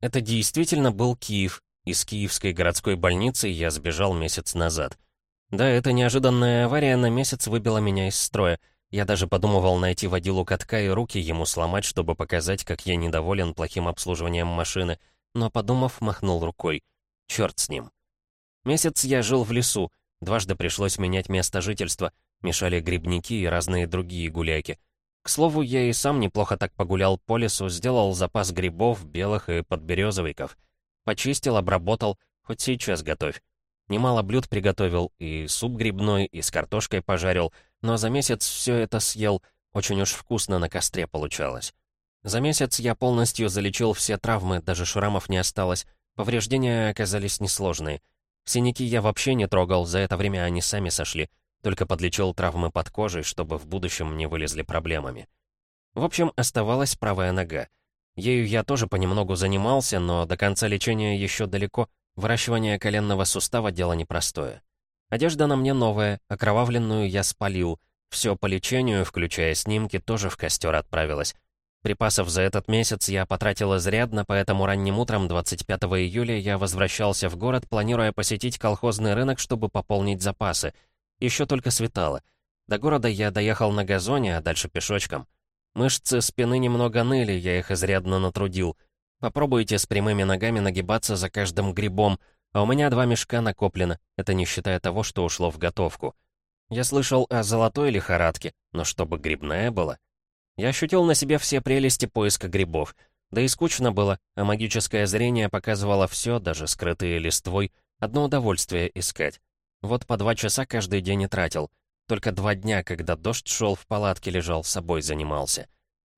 Это действительно был Киев. Из киевской городской больницы я сбежал месяц назад. Да, эта неожиданная авария на месяц выбила меня из строя. Я даже подумывал найти водилу катка и руки ему сломать, чтобы показать, как я недоволен плохим обслуживанием машины, но, подумав, махнул рукой. Черт с ним. Месяц я жил в лесу, дважды пришлось менять место жительства, мешали грибники и разные другие гуляки. К слову, я и сам неплохо так погулял по лесу, сделал запас грибов, белых и подберезовиков. Почистил, обработал, хоть сейчас готовь. Немало блюд приготовил, и суп грибной, и с картошкой пожарил, но за месяц все это съел, очень уж вкусно на костре получалось. За месяц я полностью залечил все травмы, даже шрамов не осталось, повреждения оказались несложные. Синяки я вообще не трогал, за это время они сами сошли — только подлечил травмы под кожей, чтобы в будущем не вылезли проблемами. В общем, оставалась правая нога. Ею я тоже понемногу занимался, но до конца лечения еще далеко. Выращивание коленного сустава — дело непростое. Одежда на мне новая, окровавленную я спалил. Все по лечению, включая снимки, тоже в костер отправилось. Припасов за этот месяц я потратил изрядно, поэтому ранним утром 25 июля я возвращался в город, планируя посетить колхозный рынок, чтобы пополнить запасы — еще только светало. До города я доехал на газоне, а дальше пешочком. Мышцы спины немного ныли, я их изрядно натрудил. Попробуйте с прямыми ногами нагибаться за каждым грибом, а у меня два мешка накоплено, это не считая того, что ушло в готовку. Я слышал о золотой лихорадке, но чтобы грибная была. Я ощутил на себе все прелести поиска грибов. Да и скучно было, а магическое зрение показывало все, даже скрытые листвой, одно удовольствие искать. Вот по два часа каждый день и тратил. Только два дня, когда дождь шел, в палатке лежал, собой занимался.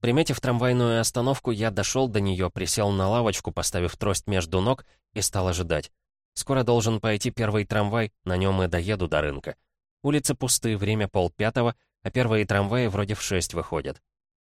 Приметив трамвайную остановку, я дошел до нее, присел на лавочку, поставив трость между ног, и стал ожидать. Скоро должен пойти первый трамвай, на нем и доеду до рынка. Улицы пусты, время полпятого, а первые трамваи вроде в шесть выходят.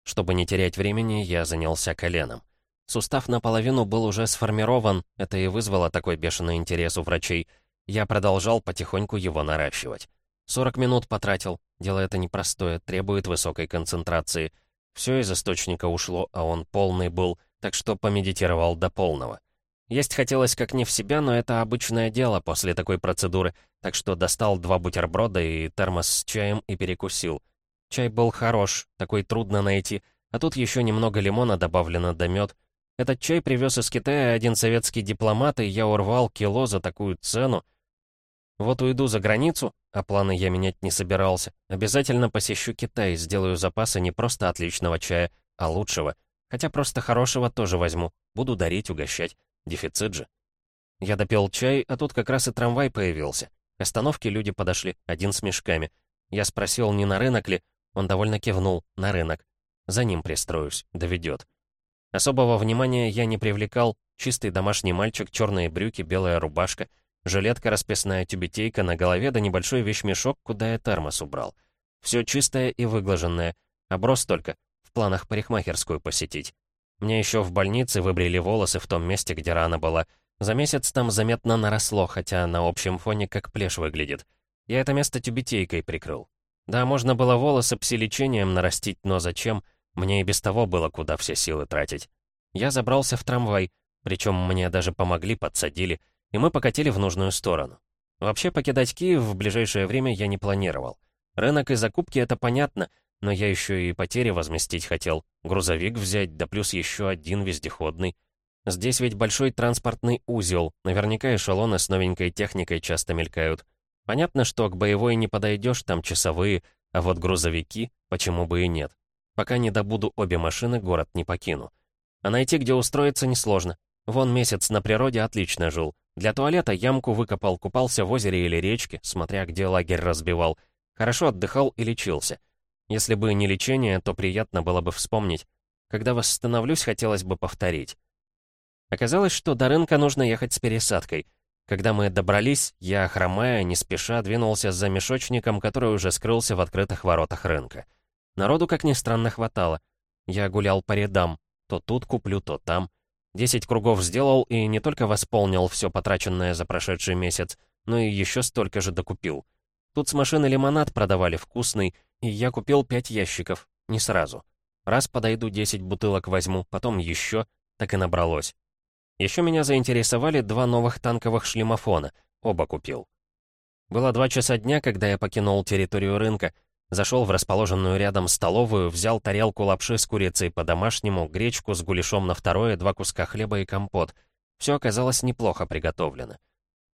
Чтобы не терять времени, я занялся коленом. Сустав наполовину был уже сформирован, это и вызвало такой бешеный интерес у врачей — я продолжал потихоньку его наращивать. 40 минут потратил. Дело это непростое, требует высокой концентрации. Все из источника ушло, а он полный был, так что помедитировал до полного. Есть хотелось как не в себя, но это обычное дело после такой процедуры, так что достал два бутерброда и термос с чаем и перекусил. Чай был хорош, такой трудно найти, а тут еще немного лимона добавлено до мед. Этот чай привез из Китая один советский дипломат, и я урвал кило за такую цену, вот уйду за границу, а планы я менять не собирался. Обязательно посещу Китай, сделаю запасы не просто отличного чая, а лучшего. Хотя просто хорошего тоже возьму. Буду дарить, угощать. Дефицит же. Я допил чай, а тут как раз и трамвай появился. К остановке люди подошли, один с мешками. Я спросил, не на рынок ли? Он довольно кивнул, на рынок. За ним пристроюсь, доведет. Особого внимания я не привлекал. Чистый домашний мальчик, черные брюки, белая рубашка — Жилетка, расписная тюбетейка на голове, да небольшой вещмешок, куда я термос убрал. Все чистое и выглаженное. Оброс только. В планах парикмахерскую посетить. Мне еще в больнице выбрили волосы в том месте, где рана была. За месяц там заметно наросло, хотя на общем фоне как плешь выглядит. Я это место тюбетейкой прикрыл. Да, можно было волосы пси-лечением нарастить, но зачем? Мне и без того было куда все силы тратить. Я забрался в трамвай, причем мне даже помогли, подсадили — и мы покатили в нужную сторону. Вообще покидать Киев в ближайшее время я не планировал. Рынок и закупки — это понятно, но я еще и потери возместить хотел. Грузовик взять, да плюс еще один вездеходный. Здесь ведь большой транспортный узел, наверняка эшелоны с новенькой техникой часто мелькают. Понятно, что к боевой не подойдешь, там часовые, а вот грузовики, почему бы и нет. Пока не добуду обе машины, город не покину. А найти, где устроиться, несложно. Вон месяц на природе отлично жил. Для туалета ямку выкопал, купался в озере или речке, смотря где лагерь разбивал. Хорошо отдыхал и лечился. Если бы не лечение, то приятно было бы вспомнить. Когда восстановлюсь, хотелось бы повторить. Оказалось, что до рынка нужно ехать с пересадкой. Когда мы добрались, я, хромая, не спеша, двинулся за мешочником, который уже скрылся в открытых воротах рынка. Народу, как ни странно, хватало. Я гулял по рядам. То тут куплю, то там. Десять кругов сделал и не только восполнил все потраченное за прошедший месяц, но и еще столько же докупил. Тут с машины лимонад продавали вкусный, и я купил пять ящиков, не сразу. Раз подойду, десять бутылок возьму, потом еще, так и набралось. Еще меня заинтересовали два новых танковых шлемофона, оба купил. Было два часа дня, когда я покинул территорию рынка, зашел в расположенную рядом столовую, взял тарелку лапши с курицей по-домашнему, гречку с гуляшом на второе, два куска хлеба и компот. Все оказалось неплохо приготовлено.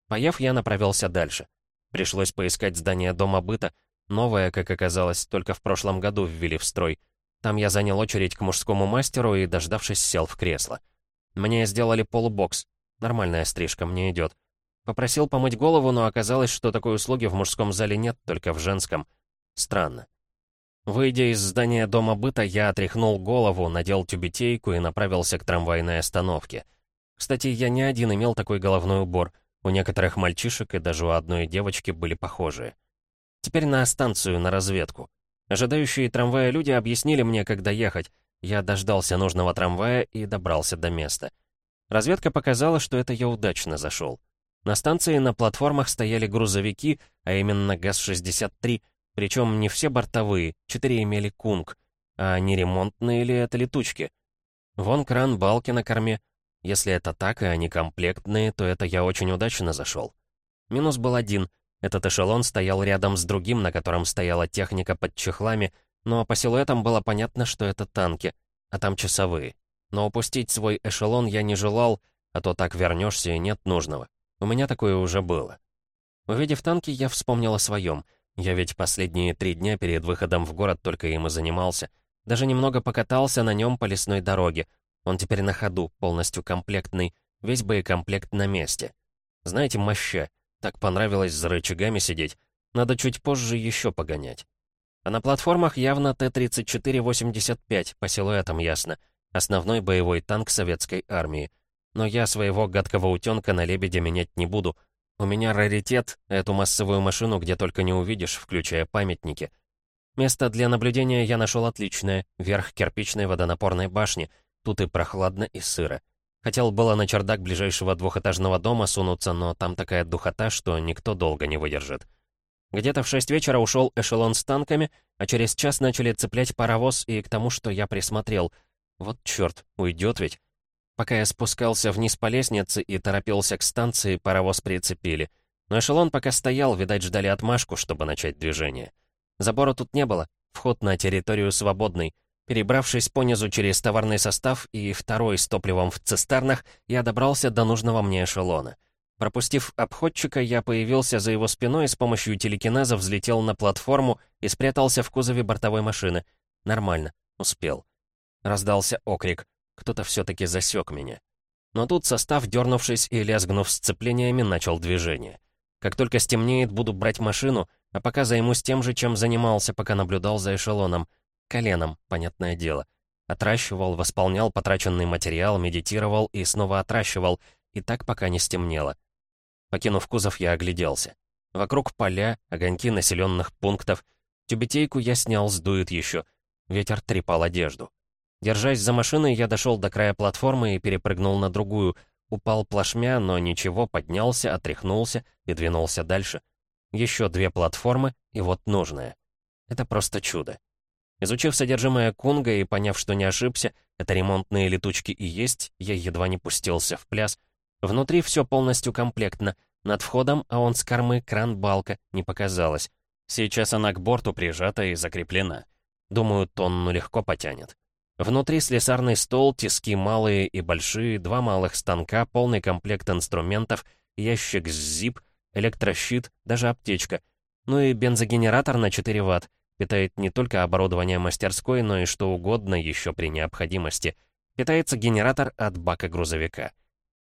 Поев, я направился дальше. Пришлось поискать здание дома быта, новое, как оказалось, только в прошлом году ввели в строй. Там я занял очередь к мужскому мастеру и, дождавшись, сел в кресло. Мне сделали полубокс. Нормальная стрижка, мне идет. Попросил помыть голову, но оказалось, что такой услуги в мужском зале нет, только в женском. Странно. Выйдя из здания дома быта, я отряхнул голову, надел тюбетейку и направился к трамвайной остановке. Кстати, я не один имел такой головной убор. У некоторых мальчишек и даже у одной девочки были похожие. Теперь на станцию, на разведку. Ожидающие трамвая люди объяснили мне, когда ехать. Я дождался нужного трамвая и добрался до места. Разведка показала, что это я удачно зашел. На станции на платформах стояли грузовики, а именно ГАЗ-63, причем не все бортовые, четыре имели кунг. А не ремонтные ли это летучки? Вон кран балки на корме. Если это так, и они комплектные, то это я очень удачно зашел. Минус был один. Этот эшелон стоял рядом с другим, на котором стояла техника под чехлами, но по силуэтам было понятно, что это танки, а там часовые. Но упустить свой эшелон я не желал, а то так вернешься и нет нужного. У меня такое уже было. Увидев танки, я вспомнил о своем. Я ведь последние три дня перед выходом в город только им и занимался. Даже немного покатался на нем по лесной дороге. Он теперь на ходу, полностью комплектный, весь боекомплект на месте. Знаете, моща, так понравилось за рычагами сидеть. Надо чуть позже еще погонять. А на платформах явно Т-34-85, по силуэтам ясно. Основной боевой танк советской армии. Но я своего гадкого утенка на лебедя менять не буду. У меня раритет, эту массовую машину где только не увидишь, включая памятники. Место для наблюдения я нашел отличное, верх кирпичной водонапорной башни. Тут и прохладно, и сыро. Хотел было на чердак ближайшего двухэтажного дома сунуться, но там такая духота, что никто долго не выдержит. Где-то в шесть вечера ушел эшелон с танками, а через час начали цеплять паровоз и к тому, что я присмотрел. Вот черт, уйдет ведь. Пока я спускался вниз по лестнице и торопился к станции, паровоз прицепили. Но эшелон пока стоял, видать, ждали отмашку, чтобы начать движение. Забора тут не было, вход на территорию свободный. Перебравшись понизу через товарный состав и второй с топливом в цистернах, я добрался до нужного мне эшелона. Пропустив обходчика, я появился за его спиной и с помощью телекинеза взлетел на платформу и спрятался в кузове бортовой машины. Нормально, успел. Раздался окрик. Кто-то все-таки засек меня. Но тут состав, дернувшись и лязгнув сцеплениями, начал движение. Как только стемнеет, буду брать машину, а пока займусь тем же, чем занимался, пока наблюдал за эшелоном. Коленом, понятное дело. Отращивал, восполнял потраченный материал, медитировал и снова отращивал, и так пока не стемнело. Покинув кузов, я огляделся. Вокруг поля, огоньки населенных пунктов. Тюбетейку я снял, сдует еще. Ветер трепал одежду. Держась за машиной, я дошел до края платформы и перепрыгнул на другую. Упал плашмя, но ничего, поднялся, отряхнулся и двинулся дальше. Еще две платформы, и вот нужная. Это просто чудо. Изучив содержимое Кунга и поняв, что не ошибся, это ремонтные летучки и есть, я едва не пустился в пляс — Внутри все полностью комплектно. Над входом, а он с кормы, кран-балка, не показалось. Сейчас она к борту прижата и закреплена. Думаю, тонну легко потянет. Внутри слесарный стол, тиски малые и большие, два малых станка, полный комплект инструментов, ящик с ZIP, электрощит, даже аптечка. Ну и бензогенератор на 4 Вт. Питает не только оборудование мастерской, но и что угодно еще при необходимости. Питается генератор от бака грузовика.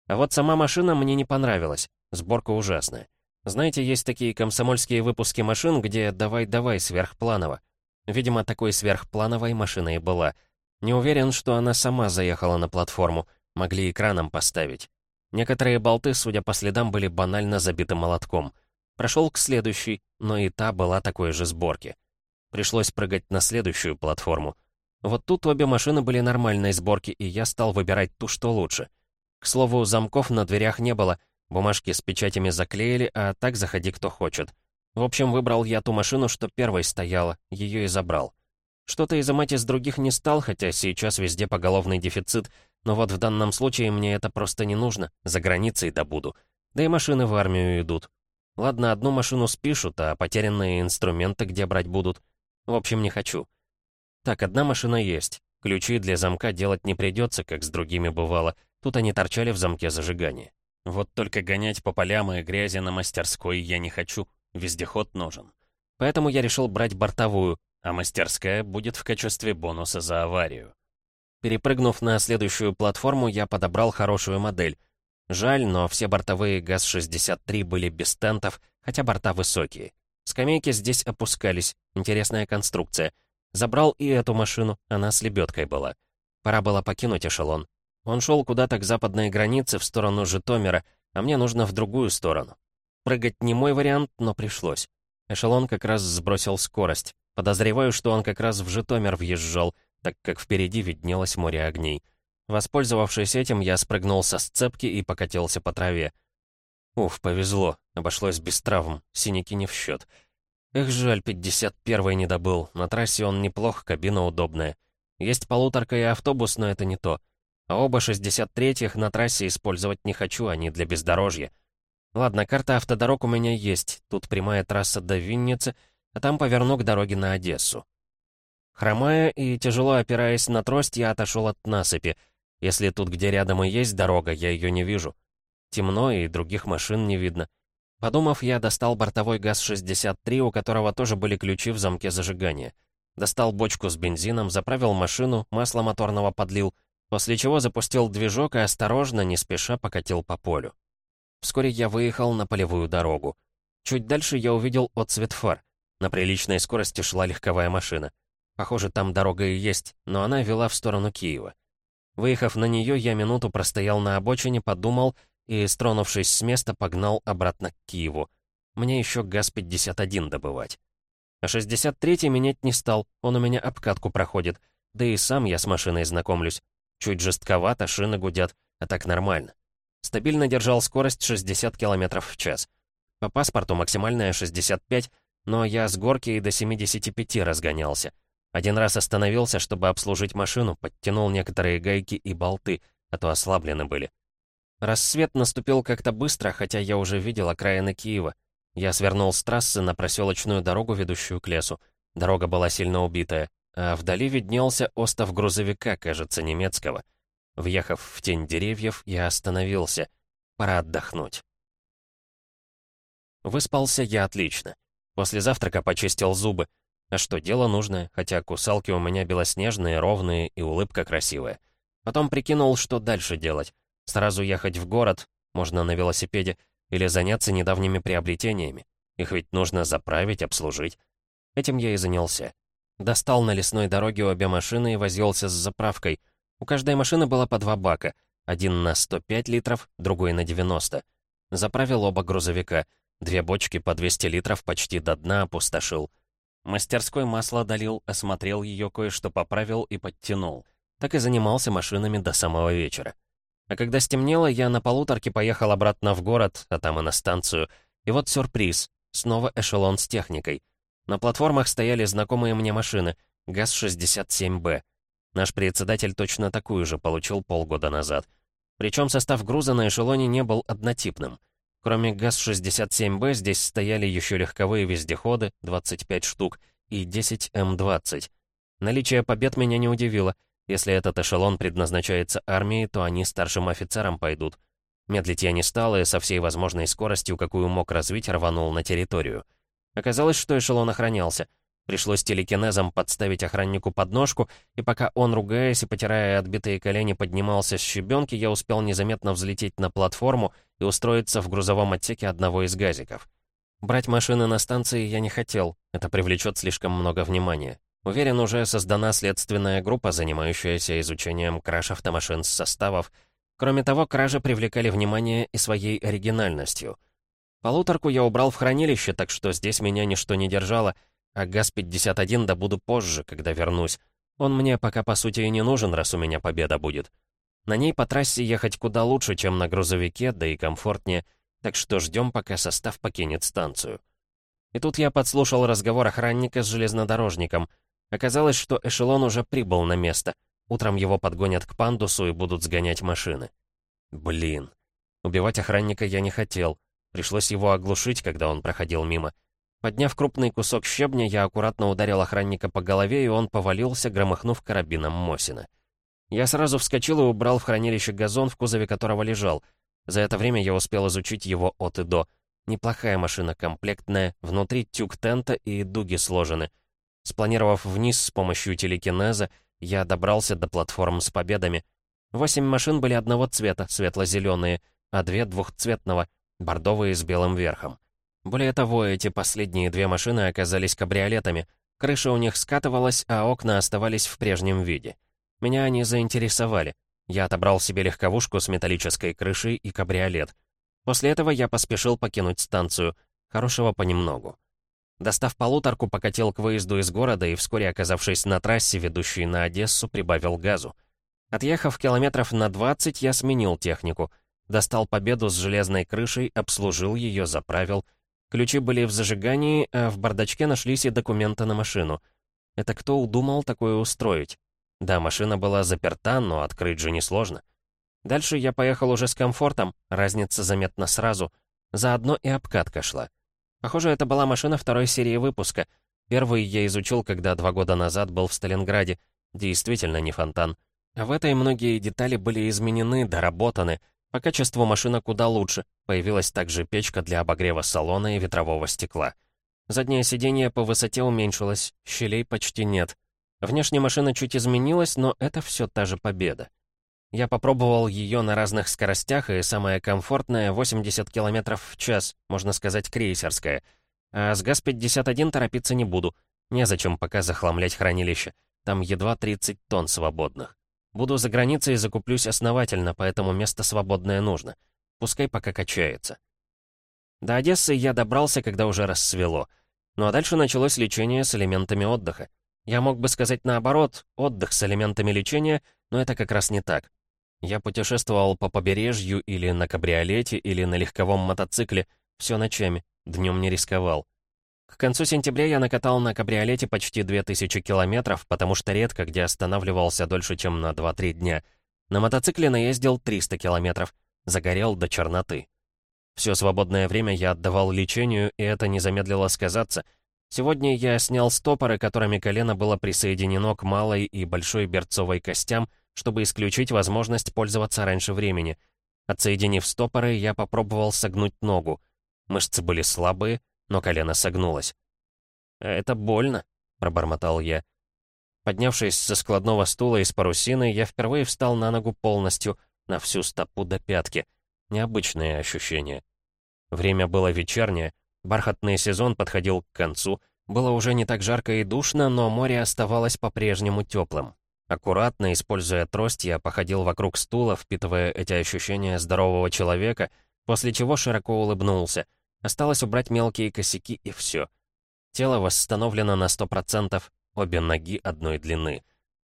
А вот сама машина мне не понравилась. Сборка ужасная. Знаете, есть такие комсомольские выпуски машин, где «давай-давай» сверхпланово. Видимо, такой сверхплановой машина и была. Не уверен, что она сама заехала на платформу. Могли экраном поставить. Некоторые болты, судя по следам, были банально забиты молотком. Прошел к следующей, но и та была такой же сборки. Пришлось прыгать на следующую платформу. Вот тут обе машины были нормальной сборки, и я стал выбирать ту, что лучше. К слову, замков на дверях не было, бумажки с печатями заклеили, а так заходи кто хочет. В общем, выбрал я ту машину, что первой стояла, ее и забрал. Что-то изымать из других не стал, хотя сейчас везде поголовный дефицит, но вот в данном случае мне это просто не нужно, за границей добуду. Да и машины в армию идут. Ладно, одну машину спишут, а потерянные инструменты где брать будут? В общем, не хочу. Так, одна машина есть. Ключи для замка делать не придется, как с другими бывало. Тут они торчали в замке зажигания. Вот только гонять по полям и грязи на мастерской я не хочу. Вездеход нужен. Поэтому я решил брать бортовую, а мастерская будет в качестве бонуса за аварию. Перепрыгнув на следующую платформу, я подобрал хорошую модель. Жаль, но все бортовые ГАЗ-63 были без тентов, хотя борта высокие. Скамейки здесь опускались, интересная конструкция. Забрал и эту машину, она с лебедкой была. Пора было покинуть эшелон. Он шел куда-то к западной границе, в сторону Житомира, а мне нужно в другую сторону. Прыгать не мой вариант, но пришлось. Эшелон как раз сбросил скорость. Подозреваю, что он как раз в Житомир въезжал — так как впереди виднелось море огней. Воспользовавшись этим, я спрыгнул со сцепки и покатился по траве. Уф, повезло, обошлось без травм, синяки не в счет. Эх, жаль, 51-й не добыл, на трассе он неплох, кабина удобная. Есть полуторка и автобус, но это не то. А оба 63-х на трассе использовать не хочу, они для бездорожья. Ладно, карта автодорог у меня есть, тут прямая трасса до Винницы, а там поверну к дороге на Одессу. Хромая и тяжело опираясь на трость, я отошел от насыпи. Если тут, где рядом и есть дорога, я ее не вижу. Темно, и других машин не видно. Подумав, я достал бортовой ГАЗ-63, у которого тоже были ключи в замке зажигания. Достал бочку с бензином, заправил машину, масло моторного подлил, после чего запустил движок и осторожно, не спеша, покатил по полю. Вскоре я выехал на полевую дорогу. Чуть дальше я увидел отцвет фар. На приличной скорости шла легковая машина. Похоже, там дорога и есть, но она вела в сторону Киева. Выехав на нее, я минуту простоял на обочине, подумал и, стронувшись с места, погнал обратно к Киеву. Мне еще ГАЗ-51 добывать. А 63-й менять не стал, он у меня обкатку проходит. Да и сам я с машиной знакомлюсь. Чуть жестковато, шины гудят, а так нормально. Стабильно держал скорость 60 км в час. По паспорту максимальная 65, но я с горки и до 75 разгонялся. Один раз остановился, чтобы обслужить машину, подтянул некоторые гайки и болты, а то ослаблены были. Рассвет наступил как-то быстро, хотя я уже видел окраины Киева. Я свернул с трассы на проселочную дорогу, ведущую к лесу. Дорога была сильно убитая, а вдали виднелся остов грузовика, кажется, немецкого. Въехав в тень деревьев, я остановился. Пора отдохнуть. Выспался я отлично. После завтрака почистил зубы. А что, дело нужное, хотя кусалки у меня белоснежные, ровные и улыбка красивая. Потом прикинул, что дальше делать. Сразу ехать в город, можно на велосипеде, или заняться недавними приобретениями. Их ведь нужно заправить, обслужить. Этим я и занялся. Достал на лесной дороге обе машины и возился с заправкой. У каждой машины было по два бака. Один на 105 литров, другой на 90. Заправил оба грузовика. Две бочки по 200 литров почти до дна опустошил. Мастерской масло долил, осмотрел ее, кое-что поправил и подтянул. Так и занимался машинами до самого вечера. А когда стемнело, я на полуторке поехал обратно в город, а там и на станцию. И вот сюрприз. Снова эшелон с техникой. На платформах стояли знакомые мне машины. ГАЗ-67Б. Наш председатель точно такую же получил полгода назад. Причем состав груза на эшелоне не был однотипным. Кроме ГАЗ-67Б здесь стояли еще легковые вездеходы, 25 штук, и 10 М-20. Наличие побед меня не удивило. Если этот эшелон предназначается армии, то они старшим офицерам пойдут. Медлить я не стал и со всей возможной скоростью, какую мог развить, рванул на территорию. Оказалось, что эшелон охранялся. Пришлось телекинезом подставить охраннику подножку, и пока он, ругаясь и потирая отбитые колени, поднимался с щебенки, я успел незаметно взлететь на платформу и устроиться в грузовом отсеке одного из газиков. Брать машины на станции я не хотел, это привлечет слишком много внимания. Уверен, уже создана следственная группа, занимающаяся изучением краж автомашин с составов. Кроме того, кражи привлекали внимание и своей оригинальностью. Полуторку я убрал в хранилище, так что здесь меня ничто не держало — а ГАЗ-51 добуду позже, когда вернусь. Он мне пока по сути и не нужен, раз у меня победа будет. На ней по трассе ехать куда лучше, чем на грузовике, да и комфортнее, так что ждем, пока состав покинет станцию. И тут я подслушал разговор охранника с железнодорожником. Оказалось, что эшелон уже прибыл на место. Утром его подгонят к пандусу и будут сгонять машины. Блин. Убивать охранника я не хотел. Пришлось его оглушить, когда он проходил мимо. Подняв крупный кусок щебня, я аккуратно ударил охранника по голове, и он повалился, громыхнув карабином Мосина. Я сразу вскочил и убрал в хранилище газон, в кузове которого лежал. За это время я успел изучить его от и до. Неплохая машина, комплектная, внутри тюк тента и дуги сложены. Спланировав вниз с помощью телекинеза, я добрался до платформ с победами. Восемь машин были одного цвета, светло-зеленые, а две двухцветного, бордовые с белым верхом. Более того, эти последние две машины оказались кабриолетами. Крыша у них скатывалась, а окна оставались в прежнем виде. Меня они заинтересовали. Я отобрал себе легковушку с металлической крышей и кабриолет. После этого я поспешил покинуть станцию. Хорошего понемногу. Достав полуторку, покатил к выезду из города и, вскоре оказавшись на трассе, ведущей на Одессу, прибавил газу. Отъехав километров на 20, я сменил технику. Достал победу с железной крышей, обслужил ее, заправил. Ключи были в зажигании, а в бардачке нашлись и документы на машину. Это кто удумал такое устроить? Да, машина была заперта, но открыть же несложно. Дальше я поехал уже с комфортом, разница заметна сразу. Заодно и обкатка шла. Похоже, это была машина второй серии выпуска. Первый я изучил, когда два года назад был в Сталинграде. Действительно не фонтан. А в этой многие детали были изменены, доработаны. По качеству машина куда лучше. Появилась также печка для обогрева салона и ветрового стекла. Заднее сиденье по высоте уменьшилось, щелей почти нет. Внешне машина чуть изменилась, но это все та же победа. Я попробовал ее на разных скоростях, и самая комфортная — 80 км в час, можно сказать, крейсерская. А с ГАЗ-51 торопиться не буду. Незачем пока захламлять хранилище. Там едва 30 тонн свободных. Буду за границей и закуплюсь основательно, поэтому место свободное нужно. Пускай пока качается. До Одессы я добрался, когда уже рассвело. Ну а дальше началось лечение с элементами отдыха. Я мог бы сказать наоборот, отдых с элементами лечения, но это как раз не так. Я путешествовал по побережью или на кабриолете, или на легковом мотоцикле, все ночами, днем не рисковал. К концу сентября я накатал на кабриолете почти 2000 километров, потому что редко где останавливался дольше, чем на 2-3 дня. На мотоцикле наездил 300 километров, загорел до черноты. Все свободное время я отдавал лечению, и это не замедлило сказаться — Сегодня я снял стопоры, которыми колено было присоединено к малой и большой берцовой костям, чтобы исключить возможность пользоваться раньше времени. Отсоединив стопоры, я попробовал согнуть ногу. Мышцы были слабые, но колено согнулось. «Это больно», — пробормотал я. Поднявшись со складного стула из парусины, я впервые встал на ногу полностью, на всю стопу до пятки. Необычное ощущение. Время было вечернее, Бархатный сезон подходил к концу, было уже не так жарко и душно, но море оставалось по-прежнему теплым. Аккуратно, используя трость, я походил вокруг стула, впитывая эти ощущения здорового человека, после чего широко улыбнулся. Осталось убрать мелкие косяки и все. Тело восстановлено на 100%, обе ноги одной длины.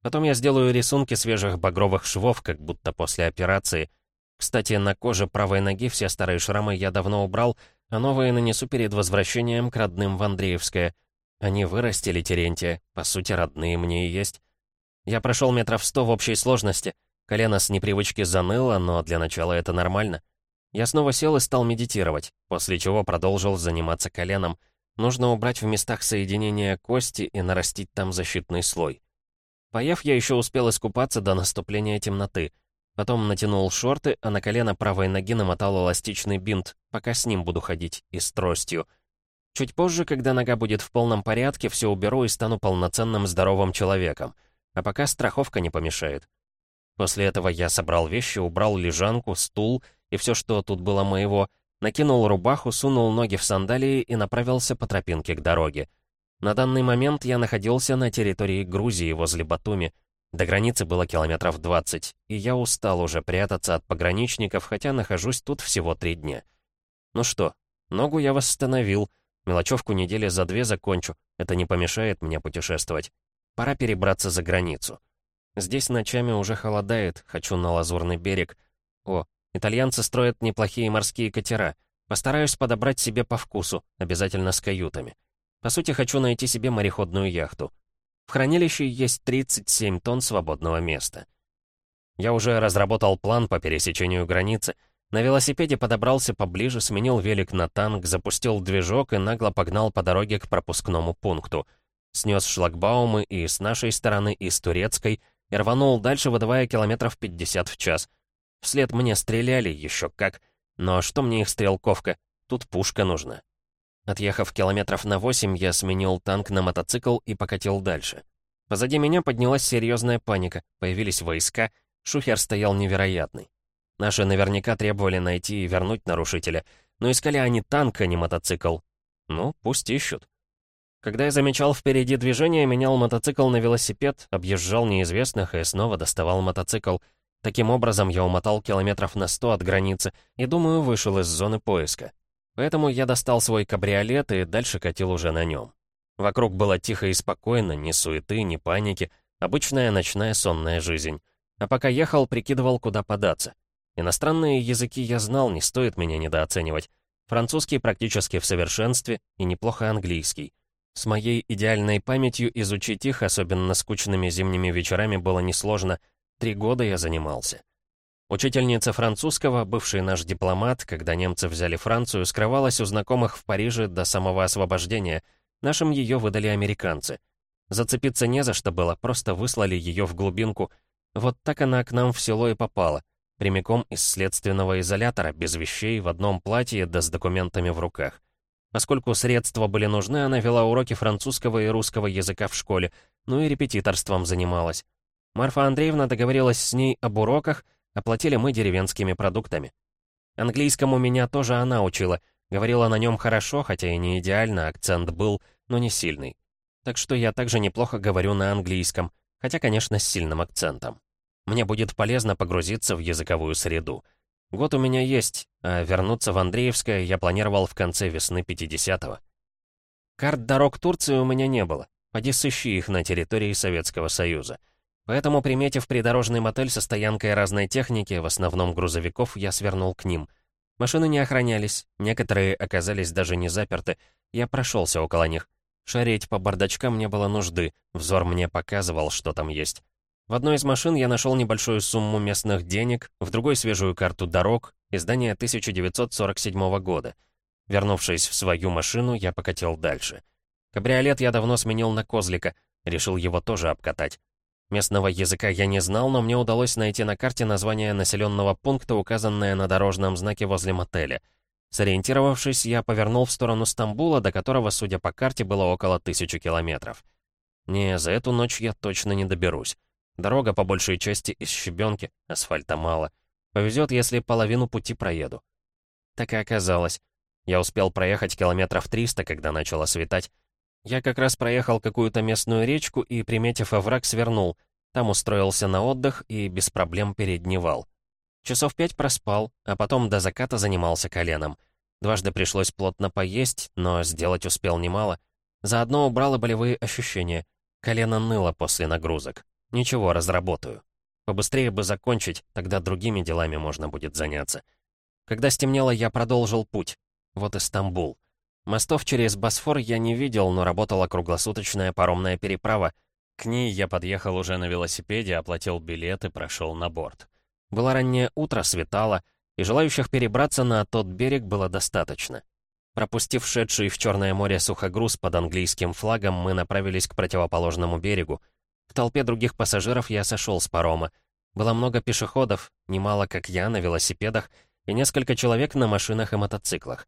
Потом я сделаю рисунки свежих багровых швов, как будто после операции. Кстати, на коже правой ноги все старые шрамы я давно убрал, а новые нанесу перед возвращением к родным в Андреевское. Они вырастили Терентия, по сути, родные мне и есть. Я прошел метров сто в общей сложности. Колено с непривычки заныло, но для начала это нормально. Я снова сел и стал медитировать, после чего продолжил заниматься коленом. Нужно убрать в местах соединения кости и нарастить там защитный слой. Поев, я еще успел искупаться до наступления темноты — Потом натянул шорты, а на колено правой ноги намотал эластичный бинт, пока с ним буду ходить, и с тростью. Чуть позже, когда нога будет в полном порядке, все уберу и стану полноценным здоровым человеком. А пока страховка не помешает. После этого я собрал вещи, убрал лежанку, стул и все, что тут было моего, накинул рубаху, сунул ноги в сандалии и направился по тропинке к дороге. На данный момент я находился на территории Грузии возле Батуми, до границы было километров 20, и я устал уже прятаться от пограничников, хотя нахожусь тут всего три дня. Ну что, ногу я восстановил, мелочевку недели за две закончу, это не помешает мне путешествовать. Пора перебраться за границу. Здесь ночами уже холодает, хочу на Лазурный берег. О, итальянцы строят неплохие морские катера. Постараюсь подобрать себе по вкусу, обязательно с каютами. По сути, хочу найти себе мореходную яхту. В хранилище есть 37 тонн свободного места. Я уже разработал план по пересечению границы. На велосипеде подобрался поближе, сменил велик на танк, запустил движок и нагло погнал по дороге к пропускному пункту. Снес шлагбаумы и с нашей стороны, и с турецкой, и рванул дальше, выдавая километров 50 в час. Вслед мне стреляли, еще как. Но что мне их стрелковка? Тут пушка нужна. Отъехав километров на 8, я сменил танк на мотоцикл и покатил дальше. Позади меня поднялась серьезная паника, появились войска, шухер стоял невероятный. Наши наверняка требовали найти и вернуть нарушителя, но искали они танк, а не мотоцикл. Ну, пусть ищут. Когда я замечал впереди движение, менял мотоцикл на велосипед, объезжал неизвестных и снова доставал мотоцикл. Таким образом, я умотал километров на 100 от границы и, думаю, вышел из зоны поиска. Поэтому я достал свой кабриолет и дальше катил уже на нем. Вокруг было тихо и спокойно, ни суеты, ни паники, обычная ночная сонная жизнь. А пока ехал, прикидывал, куда податься. Иностранные языки я знал, не стоит меня недооценивать. Французский практически в совершенстве и неплохо английский. С моей идеальной памятью изучить их, особенно скучными зимними вечерами, было несложно. Три года я занимался. Учительница французского, бывший наш дипломат, когда немцы взяли Францию, скрывалась у знакомых в Париже до самого освобождения. Нашим ее выдали американцы. Зацепиться не за что было, просто выслали ее в глубинку. Вот так она к нам в село и попала. Прямиком из следственного изолятора, без вещей, в одном платье, да с документами в руках. Поскольку средства были нужны, она вела уроки французского и русского языка в школе, ну и репетиторством занималась. Марфа Андреевна договорилась с ней об уроках, Оплатили мы деревенскими продуктами. Английскому меня тоже она учила. Говорила на нем хорошо, хотя и не идеально, акцент был, но не сильный. Так что я также неплохо говорю на английском, хотя, конечно, с сильным акцентом. Мне будет полезно погрузиться в языковую среду. Год у меня есть, а вернуться в Андреевское я планировал в конце весны 50-го. Карт дорог Турции у меня не было. Поди сыщи их на территории Советского Союза. Поэтому, приметив придорожный мотель со стоянкой разной техники, в основном грузовиков, я свернул к ним. Машины не охранялись, некоторые оказались даже не заперты. Я прошелся около них. Шареть по бардачкам не было нужды, взор мне показывал, что там есть. В одной из машин я нашел небольшую сумму местных денег, в другой свежую карту дорог, издание 1947 года. Вернувшись в свою машину, я покатил дальше. Кабриолет я давно сменил на козлика, решил его тоже обкатать. Местного языка я не знал, но мне удалось найти на карте название населенного пункта, указанное на дорожном знаке возле мотеля. Сориентировавшись, я повернул в сторону Стамбула, до которого, судя по карте, было около тысячи километров. Не, за эту ночь я точно не доберусь. Дорога по большей части из щебенки, асфальта мало. Повезет, если половину пути проеду. Так и оказалось. Я успел проехать километров 300, когда начало светать, я как раз проехал какую-то местную речку и, приметив овраг, свернул. Там устроился на отдых и без проблем передневал. Часов пять проспал, а потом до заката занимался коленом. Дважды пришлось плотно поесть, но сделать успел немало. Заодно убрал и болевые ощущения. Колено ныло после нагрузок. Ничего, разработаю. Побыстрее бы закончить, тогда другими делами можно будет заняться. Когда стемнело, я продолжил путь. Вот и Стамбул. Мостов через Босфор я не видел, но работала круглосуточная паромная переправа. К ней я подъехал уже на велосипеде, оплатил билет и прошел на борт. Было раннее утро, светало, и желающих перебраться на тот берег было достаточно. Пропустив шедший в Черное море сухогруз под английским флагом, мы направились к противоположному берегу. В толпе других пассажиров я сошел с парома. Было много пешеходов, немало как я, на велосипедах, и несколько человек на машинах и мотоциклах.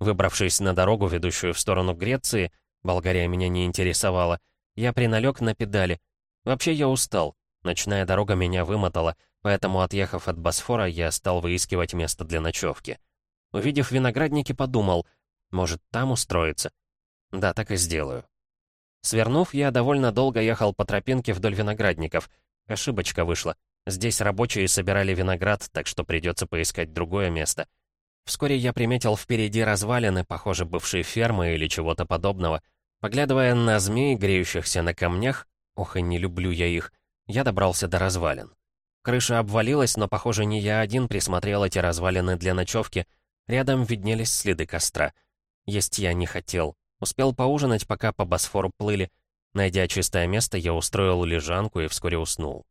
Выбравшись на дорогу, ведущую в сторону Греции, Болгария меня не интересовала, я приналег на педали. Вообще я устал, ночная дорога меня вымотала, поэтому, отъехав от Босфора, я стал выискивать место для ночевки. Увидев виноградники, подумал, может, там устроиться? Да, так и сделаю. Свернув, я довольно долго ехал по тропинке вдоль виноградников. Ошибочка вышла. Здесь рабочие собирали виноград, так что придется поискать другое место. Вскоре я приметил впереди развалины, похоже, бывшей фермы или чего-то подобного. Поглядывая на змей, греющихся на камнях, ох и не люблю я их, я добрался до развалин. Крыша обвалилась, но, похоже, не я один присмотрел эти развалины для ночевки. Рядом виднелись следы костра. Есть я не хотел. Успел поужинать, пока по Босфору плыли. Найдя чистое место, я устроил лежанку и вскоре уснул.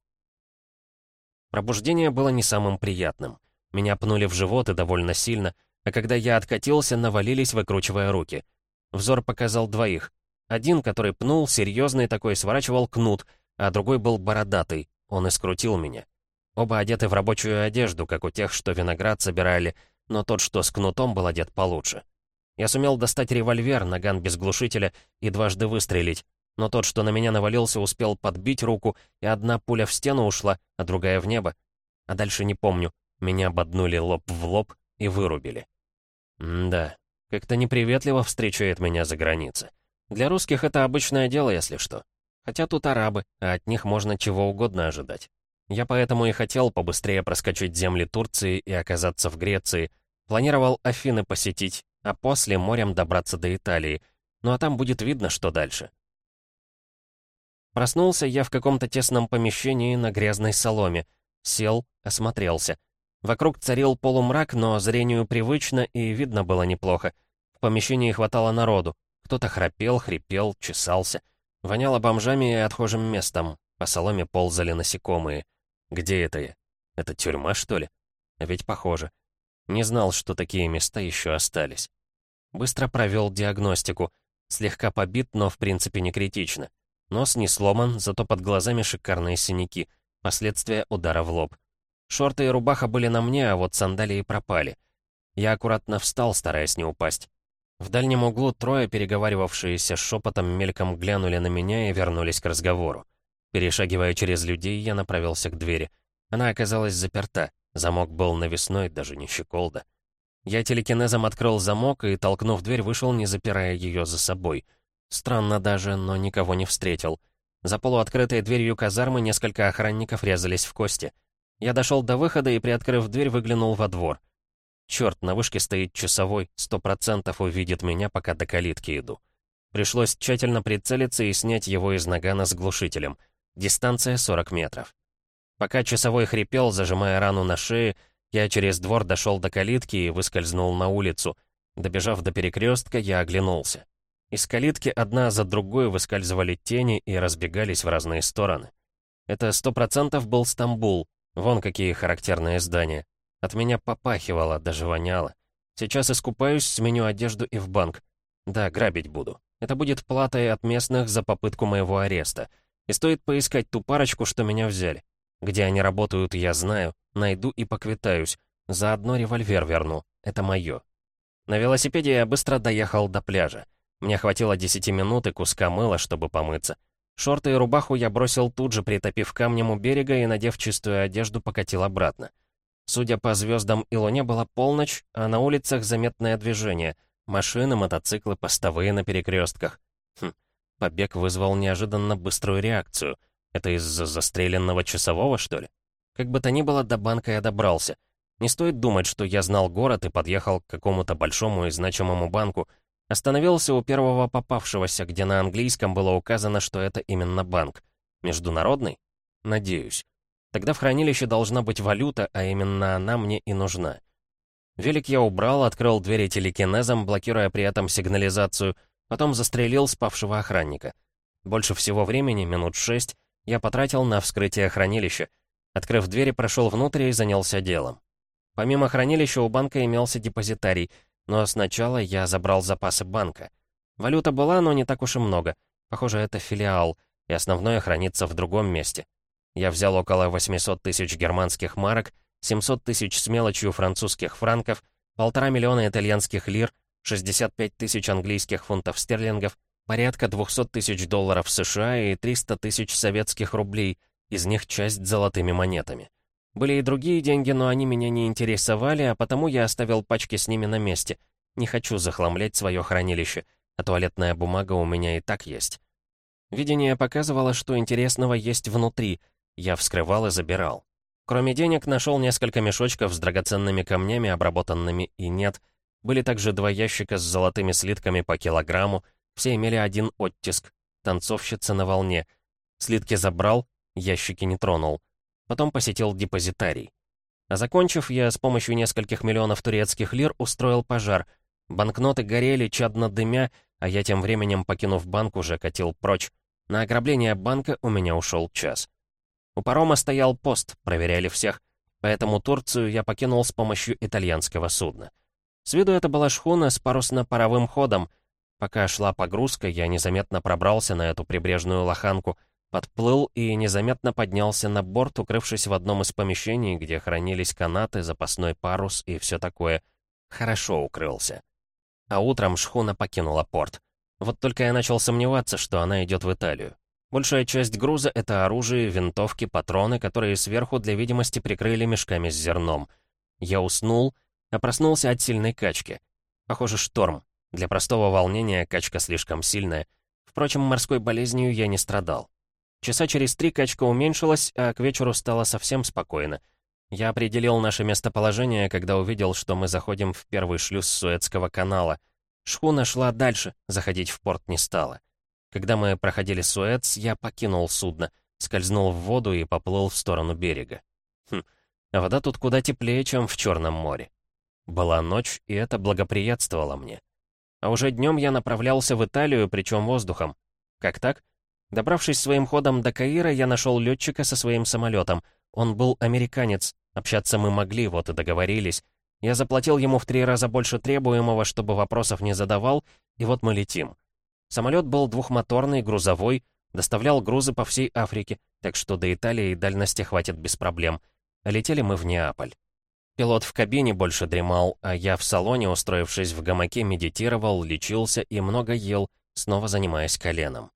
Пробуждение было не самым приятным. Меня пнули в живот и довольно сильно, а когда я откатился, навалились, выкручивая руки. Взор показал двоих. Один, который пнул, серьезный такой, сворачивал кнут, а другой был бородатый, он и скрутил меня. Оба одеты в рабочую одежду, как у тех, что виноград собирали, но тот, что с кнутом, был одет получше. Я сумел достать револьвер, наган без глушителя, и дважды выстрелить, но тот, что на меня навалился, успел подбить руку, и одна пуля в стену ушла, а другая в небо. А дальше не помню. Меня ободнули лоб в лоб и вырубили. М да, как-то неприветливо встречает меня за границей. Для русских это обычное дело, если что. Хотя тут арабы, а от них можно чего угодно ожидать. Я поэтому и хотел побыстрее проскочить земли Турции и оказаться в Греции. Планировал Афины посетить, а после морем добраться до Италии. Ну а там будет видно, что дальше. Проснулся я в каком-то тесном помещении на грязной соломе. Сел, осмотрелся. Вокруг царил полумрак, но зрению привычно и видно было неплохо. В помещении хватало народу. Кто-то храпел, хрипел, чесался. Воняло бомжами и отхожим местом. По соломе ползали насекомые. Где это я? Это тюрьма, что ли? А ведь похоже. Не знал, что такие места еще остались. Быстро провел диагностику. Слегка побит, но в принципе не критично. Нос не сломан, зато под глазами шикарные синяки. Последствия удара в лоб. Шорты и рубаха были на мне, а вот сандалии пропали. Я аккуратно встал, стараясь не упасть. В дальнем углу трое, переговаривавшиеся шепотом, мельком глянули на меня и вернулись к разговору. Перешагивая через людей, я направился к двери. Она оказалась заперта. Замок был навесной, даже не щеколда. Я телекинезом открыл замок и, толкнув дверь, вышел, не запирая ее за собой. Странно даже, но никого не встретил. За полуоткрытой дверью казармы несколько охранников резались в кости. Я дошел до выхода и, приоткрыв дверь, выглянул во двор. Черт, на вышке стоит часовой, сто процентов увидит меня, пока до калитки иду. Пришлось тщательно прицелиться и снять его из нагана с глушителем — Дистанция 40 метров. Пока часовой хрипел, зажимая рану на шее, я через двор дошел до калитки и выскользнул на улицу. Добежав до перекрестка, я оглянулся. Из калитки одна за другой выскальзывали тени и разбегались в разные стороны. Это сто процентов был Стамбул. Вон какие характерные здания. От меня попахивало, даже воняло. Сейчас искупаюсь, сменю одежду и в банк. Да, грабить буду. Это будет платой от местных за попытку моего ареста. И стоит поискать ту парочку, что меня взяли. Где они работают, я знаю. Найду и поквитаюсь. Заодно револьвер верну. Это мое. На велосипеде я быстро доехал до пляжа. Мне хватило 10 минут и куска мыла, чтобы помыться. Шорты и рубаху я бросил тут же, притопив камнем у берега и, надев чистую одежду, покатил обратно. Судя по звездам и луне, была полночь, а на улицах заметное движение. Машины, мотоциклы, постовые на перекрестках. Хм, Побег вызвал неожиданно быструю реакцию. Это из-за застреленного часового, что ли? Как бы то ни было, до банка я добрался. Не стоит думать, что я знал город и подъехал к какому-то большому и значимому банку. Остановился у первого попавшегося, где на английском было указано, что это именно банк. Международный? Надеюсь. Тогда в хранилище должна быть валюта, а именно она мне и нужна. Велик я убрал, открыл двери телекинезом, блокируя при этом сигнализацию — Потом застрелил спавшего охранника. Больше всего времени, минут шесть, я потратил на вскрытие хранилища. Открыв двери, прошел внутрь и занялся делом. Помимо хранилища у банка имелся депозитарий, но сначала я забрал запасы банка. Валюта была, но не так уж и много. Похоже, это филиал, и основное хранится в другом месте. Я взял около 800 тысяч германских марок, 700 тысяч с мелочью французских франков, полтора миллиона итальянских лир, 65 тысяч английских фунтов стерлингов, порядка 200 тысяч долларов США и 300 тысяч советских рублей, из них часть золотыми монетами. Были и другие деньги, но они меня не интересовали, а потому я оставил пачки с ними на месте. Не хочу захламлять свое хранилище, а туалетная бумага у меня и так есть. Видение показывало, что интересного есть внутри. Я вскрывал и забирал. Кроме денег, нашел несколько мешочков с драгоценными камнями, обработанными и нет — были также два ящика с золотыми слитками по килограмму, все имели один оттиск. Танцовщица на волне. Слитки забрал, ящики не тронул. Потом посетил депозитарий. А закончив, я с помощью нескольких миллионов турецких лир устроил пожар. Банкноты горели, чадно дымя, а я тем временем, покинув банк, уже катил прочь. На ограбление банка у меня ушел час. У парома стоял пост, проверяли всех, поэтому Турцию я покинул с помощью итальянского судна. С виду это была шхуна с парусно-паровым ходом. Пока шла погрузка, я незаметно пробрался на эту прибрежную лоханку, подплыл и незаметно поднялся на борт, укрывшись в одном из помещений, где хранились канаты, запасной парус и все такое. Хорошо укрылся. А утром шхуна покинула порт. Вот только я начал сомневаться, что она идет в Италию. Большая часть груза — это оружие, винтовки, патроны, которые сверху для видимости прикрыли мешками с зерном. Я уснул, а проснулся от сильной качки. Похоже, шторм. Для простого волнения качка слишком сильная. Впрочем, морской болезнью я не страдал. Часа через три качка уменьшилась, а к вечеру стало совсем спокойно. Я определил наше местоположение, когда увидел, что мы заходим в первый шлюз Суэцкого канала. Шхуна шла дальше, заходить в порт не стала. Когда мы проходили Суэц, я покинул судно, скользнул в воду и поплыл в сторону берега. Хм, а вода тут куда теплее, чем в Черном море. Была ночь, и это благоприятствовало мне. А уже днем я направлялся в Италию, причем воздухом. Как так? Добравшись своим ходом до Каира, я нашел летчика со своим самолетом. Он был американец, общаться мы могли, вот и договорились. Я заплатил ему в три раза больше требуемого, чтобы вопросов не задавал, и вот мы летим. Самолет был двухмоторный, грузовой, доставлял грузы по всей Африке, так что до Италии дальности хватит без проблем. Летели мы в Неаполь. Пилот в кабине больше дремал, а я в салоне, устроившись в гамаке, медитировал, лечился и много ел, снова занимаясь коленом.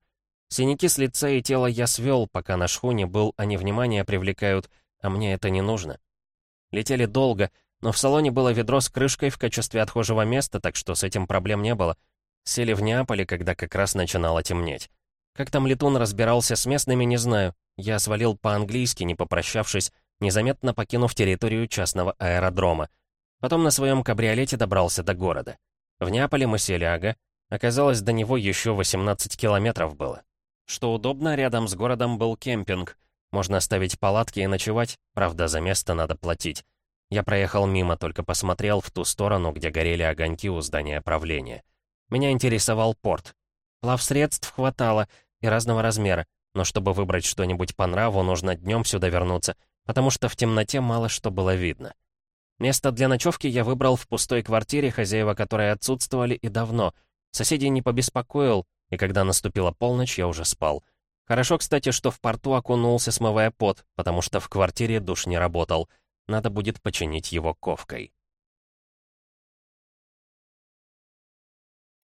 Синяки с лица и тела я свел, пока на шхуне был, они внимание привлекают, а мне это не нужно. Летели долго, но в салоне было ведро с крышкой в качестве отхожего места, так что с этим проблем не было. Сели в Неаполе, когда как раз начинало темнеть. Как там летун разбирался с местными, не знаю. Я свалил по-английски, не попрощавшись, незаметно покинув территорию частного аэродрома. Потом на своем кабриолете добрался до города. В Неаполе мы сели, ага. Оказалось, до него еще 18 километров было. Что удобно, рядом с городом был кемпинг. Можно ставить палатки и ночевать, правда, за место надо платить. Я проехал мимо, только посмотрел в ту сторону, где горели огоньки у здания правления. Меня интересовал порт. Плавсредств хватало и разного размера, но чтобы выбрать что-нибудь по нраву, нужно днем сюда вернуться, потому что в темноте мало что было видно. Место для ночевки я выбрал в пустой квартире, хозяева которой отсутствовали и давно. Соседей не побеспокоил, и когда наступила полночь, я уже спал. Хорошо, кстати, что в порту окунулся, смывая пот, потому что в квартире душ не работал. Надо будет починить его ковкой.